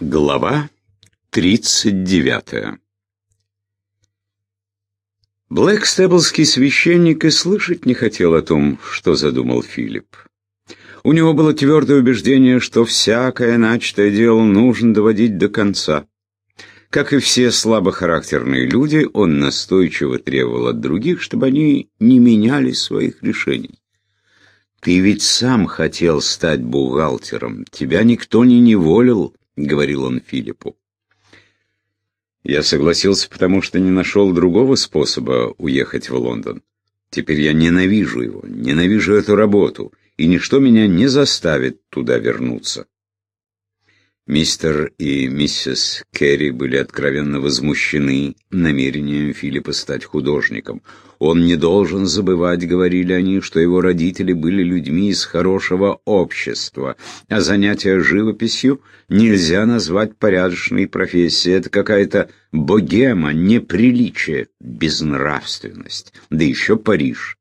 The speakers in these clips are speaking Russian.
Глава 39 Блэкстеблский священник и слышать не хотел о том, что задумал Филипп. У него было твердое убеждение, что всякое начатое дело нужно доводить до конца. Как и все слабохарактерные люди, он настойчиво требовал от других, чтобы они не меняли своих решений. «Ты ведь сам хотел стать бухгалтером, тебя никто не неволил», — говорил он Филиппу. Я согласился, потому что не нашел другого способа уехать в Лондон. Теперь я ненавижу его, ненавижу эту работу, и ничто меня не заставит туда вернуться. Мистер и миссис Керри были откровенно возмущены намерением Филиппа стать художником. Он не должен забывать, говорили они, что его родители были людьми из хорошего общества, а занятие живописью нельзя назвать порядочной профессией. Это какая-то богема, неприличие, безнравственность. Да еще Париж.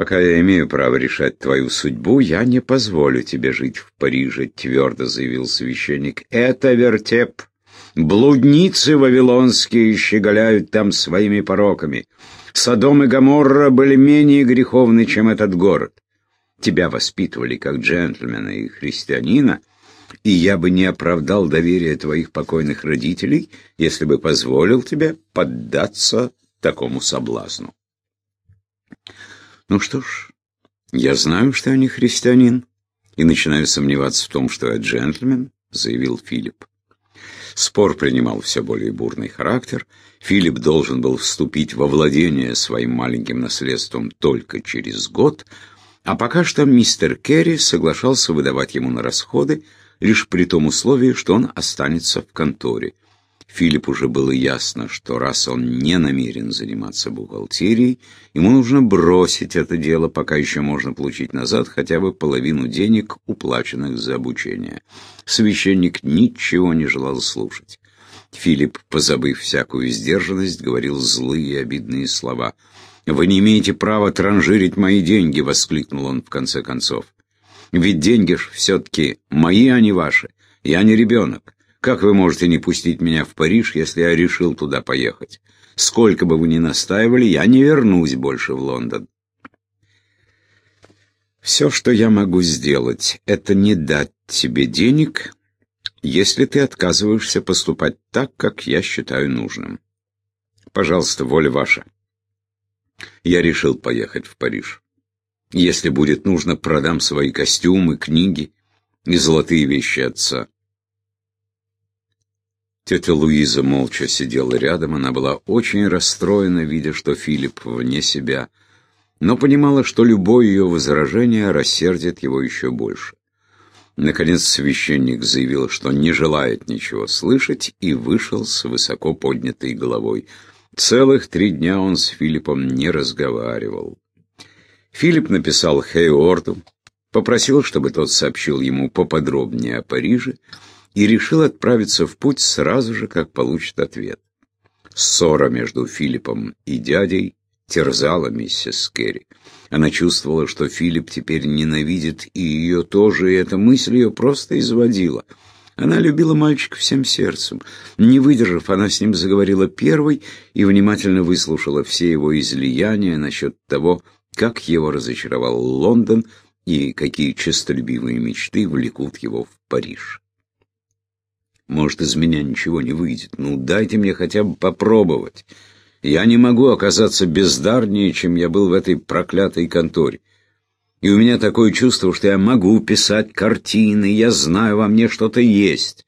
«Пока я имею право решать твою судьбу, я не позволю тебе жить в Париже», — твердо заявил священник. «Это вертеп. Блудницы вавилонские щеголяют там своими пороками. Содом и Гоморра были менее греховны, чем этот город. Тебя воспитывали как джентльмена и христианина, и я бы не оправдал доверия твоих покойных родителей, если бы позволил тебе поддаться такому соблазну». Ну что ж, я знаю, что я не христианин, и начинаю сомневаться в том, что я джентльмен, заявил Филипп. Спор принимал все более бурный характер. Филипп должен был вступить во владение своим маленьким наследством только через год, а пока что мистер Керри соглашался выдавать ему на расходы лишь при том условии, что он останется в конторе. Филипп уже было ясно, что раз он не намерен заниматься бухгалтерией, ему нужно бросить это дело, пока еще можно получить назад хотя бы половину денег, уплаченных за обучение. Священник ничего не желал слушать. Филипп, позабыв всякую сдержанность, говорил злые и обидные слова. «Вы не имеете права транжирить мои деньги!» — воскликнул он в конце концов. «Ведь деньги ж все-таки мои, а не ваши. Я не ребенок. Как вы можете не пустить меня в Париж, если я решил туда поехать? Сколько бы вы ни настаивали, я не вернусь больше в Лондон. Все, что я могу сделать, это не дать тебе денег, если ты отказываешься поступать так, как я считаю нужным. Пожалуйста, воля ваша. Я решил поехать в Париж. Если будет нужно, продам свои костюмы, книги и золотые вещи отца. Тетя Луиза молча сидела рядом, она была очень расстроена, видя, что Филипп вне себя, но понимала, что любое ее возражение рассердит его еще больше. Наконец священник заявил, что не желает ничего слышать, и вышел с высоко поднятой головой. Целых три дня он с Филиппом не разговаривал. Филипп написал Хейорду, попросил, чтобы тот сообщил ему поподробнее о Париже, и решил отправиться в путь сразу же, как получит ответ. Ссора между Филиппом и дядей терзала миссис Керри. Она чувствовала, что Филипп теперь ненавидит и ее тоже, и эта мысль ее просто изводила. Она любила мальчика всем сердцем. Не выдержав, она с ним заговорила первой и внимательно выслушала все его излияния насчет того, как его разочаровал Лондон и какие честолюбивые мечты влекут его в Париж. Может, из меня ничего не выйдет. Ну, дайте мне хотя бы попробовать. Я не могу оказаться бездарнее, чем я был в этой проклятой конторе. И у меня такое чувство, что я могу писать картины, я знаю, во мне что-то есть.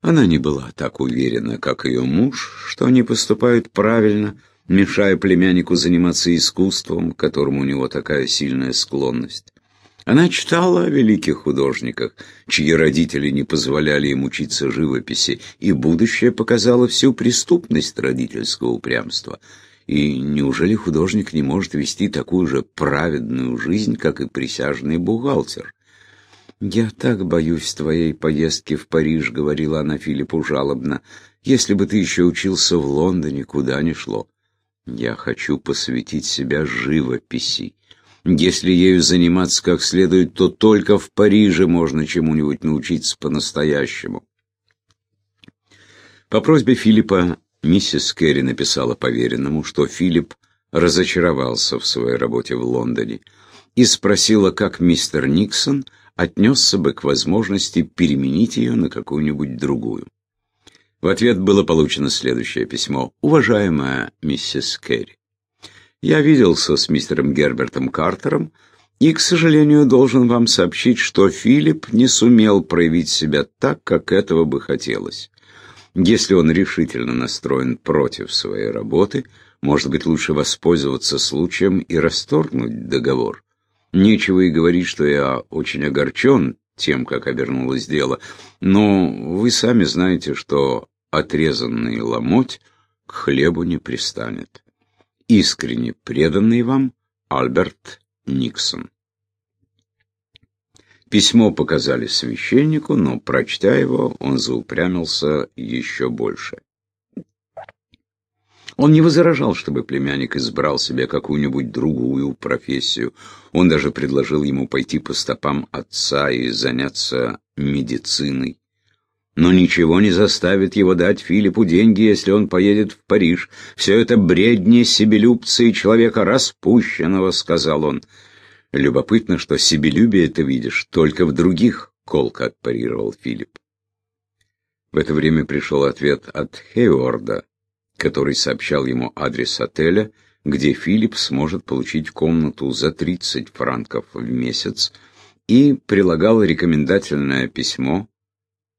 Она не была так уверена, как ее муж, что они поступают правильно, мешая племяннику заниматься искусством, к которому у него такая сильная склонность. Она читала о великих художниках, чьи родители не позволяли им учиться живописи, и будущее показало всю преступность родительского упрямства. И неужели художник не может вести такую же праведную жизнь, как и присяжный бухгалтер? «Я так боюсь твоей поездки в Париж», — говорила она Филиппу жалобно. «Если бы ты еще учился в Лондоне, куда ни шло. Я хочу посвятить себя живописи. Если ею заниматься как следует, то только в Париже можно чему-нибудь научиться по-настоящему. По просьбе Филиппа миссис Керри написала поверенному, что Филипп разочаровался в своей работе в Лондоне и спросила, как мистер Никсон отнесся бы к возможности переменить ее на какую-нибудь другую. В ответ было получено следующее письмо. «Уважаемая миссис Керри, я виделся с мистером Гербертом Картером и, к сожалению, должен вам сообщить, что Филипп не сумел проявить себя так, как этого бы хотелось. Если он решительно настроен против своей работы, может быть, лучше воспользоваться случаем и расторгнуть договор. Нечего и говорить, что я очень огорчен тем, как обернулось дело, но вы сами знаете, что отрезанный ломоть к хлебу не пристанет. Искренне преданный вам Альберт Никсон. Письмо показали священнику, но, прочтя его, он заупрямился еще больше. Он не возражал, чтобы племянник избрал себе какую-нибудь другую профессию. Он даже предложил ему пойти по стопам отца и заняться медициной. Но ничего не заставит его дать Филиппу деньги, если он поедет в Париж. Все это бредни себелюбца и человека распущенного, — сказал он. Любопытно, что себелюбие ты видишь только в других, — колко отпарировал Филипп. В это время пришел ответ от Хейорда, который сообщал ему адрес отеля, где Филипп сможет получить комнату за 30 франков в месяц, и прилагал рекомендательное письмо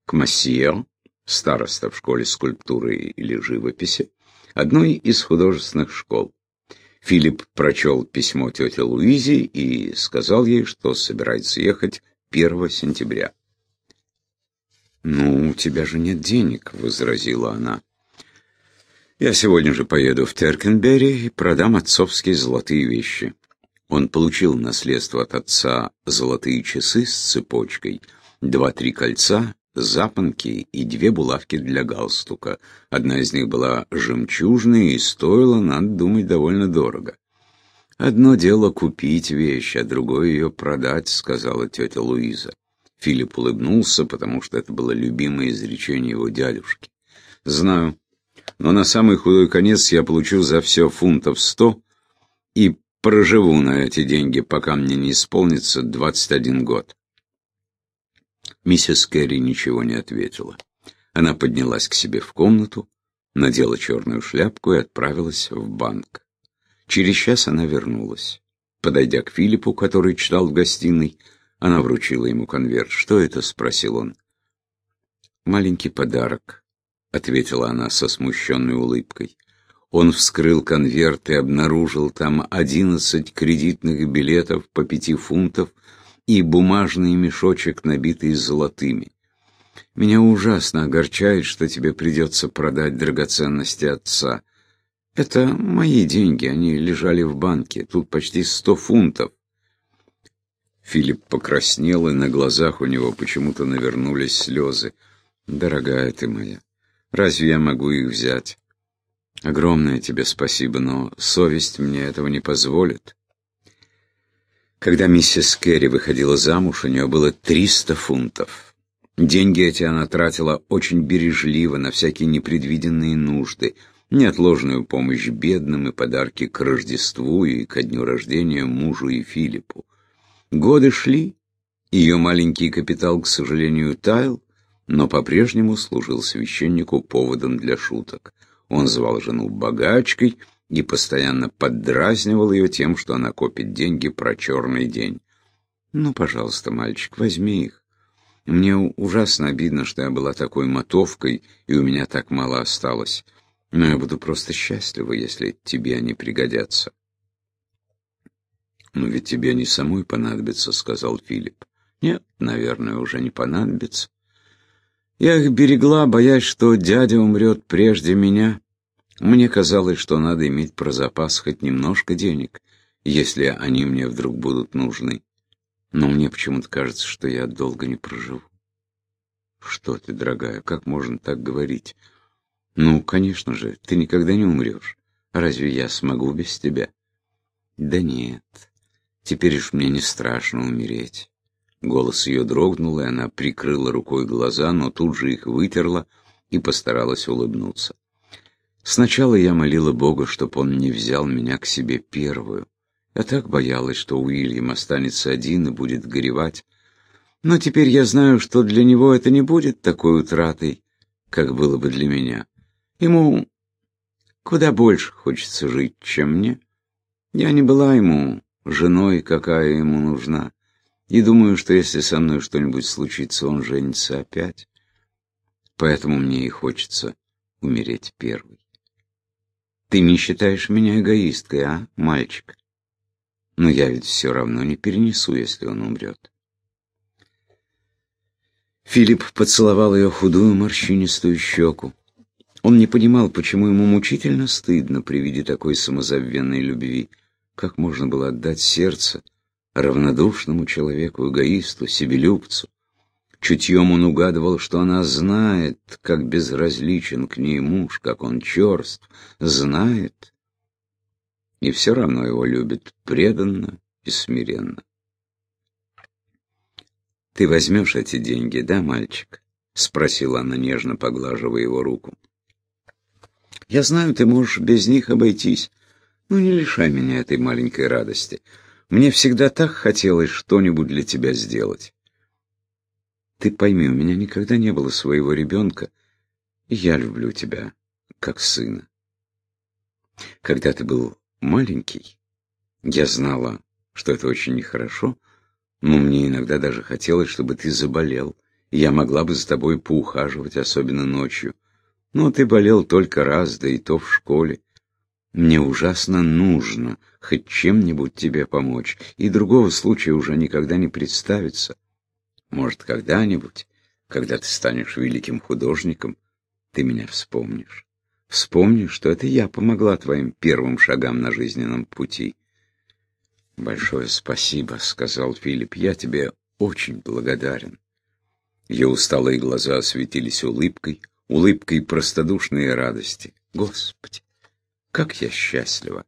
к Массиер, староста в школе скульптуры или живописи, одной из художественных школ. Филипп прочел письмо тете Луизе и сказал ей, что собирается ехать 1 сентября. «Ну, у тебя же нет денег», — возразила она. «Я сегодня же поеду в Теркенберри и продам отцовские золотые вещи». Он получил наследство от отца золотые часы с цепочкой, два-три кольца запонки и две булавки для галстука. Одна из них была жемчужной и стоила, надо думать, довольно дорого. «Одно дело купить вещь, а другое ее продать», — сказала тетя Луиза. Филипп улыбнулся, потому что это было любимое изречение его дядюшки. «Знаю, но на самый худой конец я получу за все фунтов сто и проживу на эти деньги, пока мне не исполнится двадцать один год». Миссис Кэрри ничего не ответила. Она поднялась к себе в комнату, надела черную шляпку и отправилась в банк. Через час она вернулась. Подойдя к Филиппу, который читал в гостиной, она вручила ему конверт. «Что это?» — спросил он. «Маленький подарок», — ответила она со смущенной улыбкой. Он вскрыл конверт и обнаружил там одиннадцать кредитных билетов по пяти фунтов и бумажный мешочек, набитый золотыми. Меня ужасно огорчает, что тебе придется продать драгоценности отца. Это мои деньги, они лежали в банке, тут почти сто фунтов. Филипп покраснел, и на глазах у него почему-то навернулись слезы. «Дорогая ты моя, разве я могу их взять? Огромное тебе спасибо, но совесть мне этого не позволит». Когда миссис Керри выходила замуж, у нее было 300 фунтов. Деньги эти она тратила очень бережливо на всякие непредвиденные нужды, неотложную помощь бедным и подарки к Рождеству и ко дню рождения мужу и Филиппу. Годы шли, ее маленький капитал, к сожалению, таял, но по-прежнему служил священнику поводом для шуток. Он звал жену богачкой, и постоянно поддразнивал ее тем, что она копит деньги про черный день. «Ну, пожалуйста, мальчик, возьми их. Мне ужасно обидно, что я была такой мотовкой, и у меня так мало осталось. Но я буду просто счастлива, если тебе они пригодятся». «Но ведь тебе они самой понадобятся», — сказал Филипп. «Нет, наверное, уже не понадобится. Я их берегла, боясь, что дядя умрет прежде меня». Мне казалось, что надо иметь про запас хоть немножко денег, если они мне вдруг будут нужны. Но мне почему-то кажется, что я долго не проживу. Что ты, дорогая, как можно так говорить? Ну, конечно же, ты никогда не умрешь. Разве я смогу без тебя? Да нет. Теперь уж мне не страшно умереть. Голос ее дрогнул, и она прикрыла рукой глаза, но тут же их вытерла и постаралась улыбнуться. Сначала я молила Бога, чтоб он не взял меня к себе первую. Я так боялась, что Уильям останется один и будет горевать. Но теперь я знаю, что для него это не будет такой утратой, как было бы для меня. Ему куда больше хочется жить, чем мне. Я не была ему женой, какая ему нужна. И думаю, что если со мной что-нибудь случится, он женится опять. Поэтому мне и хочется умереть первой. Ты не считаешь меня эгоисткой, а, мальчик? Но я ведь все равно не перенесу, если он умрет. Филипп поцеловал ее худую морщинистую щеку. Он не понимал, почему ему мучительно стыдно при виде такой самозабвенной любви. Как можно было отдать сердце равнодушному человеку, эгоисту, себелюбцу? Чутьем он угадывал, что она знает, как безразличен к ней муж, как он черств, знает, и все равно его любит преданно и смиренно. «Ты возьмешь эти деньги, да, мальчик?» — спросила она, нежно поглаживая его руку. «Я знаю, ты можешь без них обойтись, но не лишай меня этой маленькой радости. Мне всегда так хотелось что-нибудь для тебя сделать». Ты пойми, у меня никогда не было своего ребенка, я люблю тебя, как сына. Когда ты был маленький, я знала, что это очень нехорошо, но мне иногда даже хотелось, чтобы ты заболел, и я могла бы за тобой поухаживать, особенно ночью. Но ты болел только раз, да и то в школе. Мне ужасно нужно хоть чем-нибудь тебе помочь, и другого случая уже никогда не представится. Может, когда-нибудь, когда ты станешь великим художником, ты меня вспомнишь. Вспомнишь, что это я помогла твоим первым шагам на жизненном пути. «Большое спасибо», — сказал Филипп. «Я тебе очень благодарен». Ее усталые глаза осветились улыбкой, улыбкой простодушной радости. «Господи, как я счастлива!»